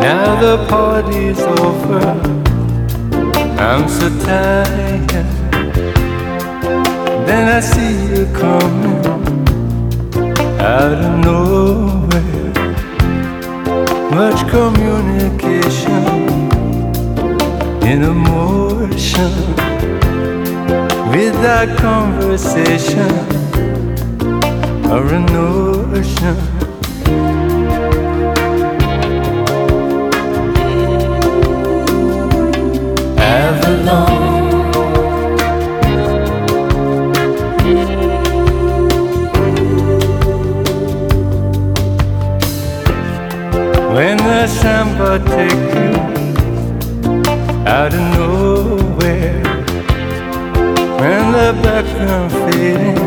Now the party's over. I'm so tired. Then I see you coming out of nowhere. Much communication in emotion without conversation or a notion. Samba take you out of nowhere, when the background fading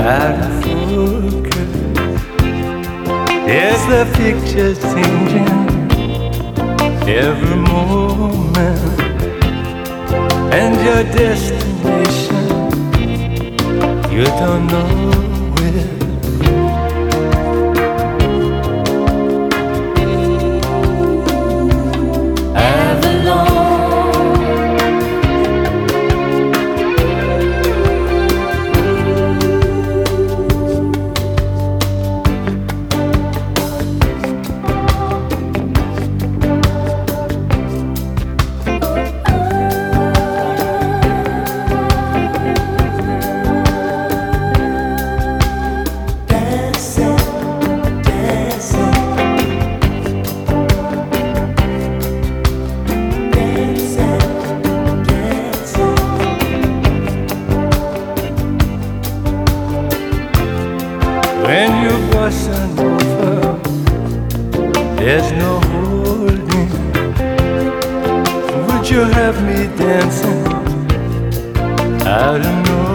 out of focus, yes, the picture's changing every moment, and your destination you don't know there's no holding. Would you have me dancing I don't of